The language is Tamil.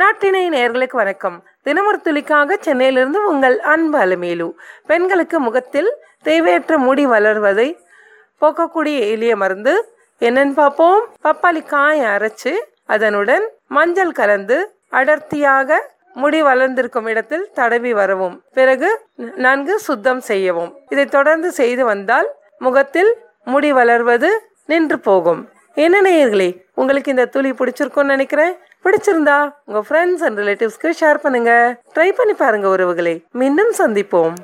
நாட்டினை நேர்களுக்கு வணக்கம். தினமொரு துளிக்காக சென்னையிலிருந்து உங்கள் அன்பு அலமேலு. பெண்களுக்கு முகத்தில் தேவையற்ற முடி வளர்வதை போக்கக்கூடிய எளிய மருந்து என்னன்னு பார்ப்போம். பப்பாளி காயை அரைச்சு அதனுடன் மஞ்சள் கலந்து அடர்த்தியாக முடி வளர்ந்திருக்கும் இடத்தில் தடவி வரவும். பிறகு நன்கு சுத்தம் செய்யவும். இதை தொடர்ந்து செய்து வந்தால் முகத்தில் முடி வளர்வது நின்று போகும். என்ன நேயர்களே உங்களுக்கு இந்த துளி பிடிச்சிருக்கும்னு நினைக்கிறேன். பிடிச்சிருந்தா உங்க ஃப்ரெண்ட்ஸ் அண்ட் ரிலேட்டிவ்ஸ்க்கு ஷேர் பண்ணுங்க. ட்ரை பண்ணி பாருங்க உறவுகளை. மீண்டும் சந்திப்போம்.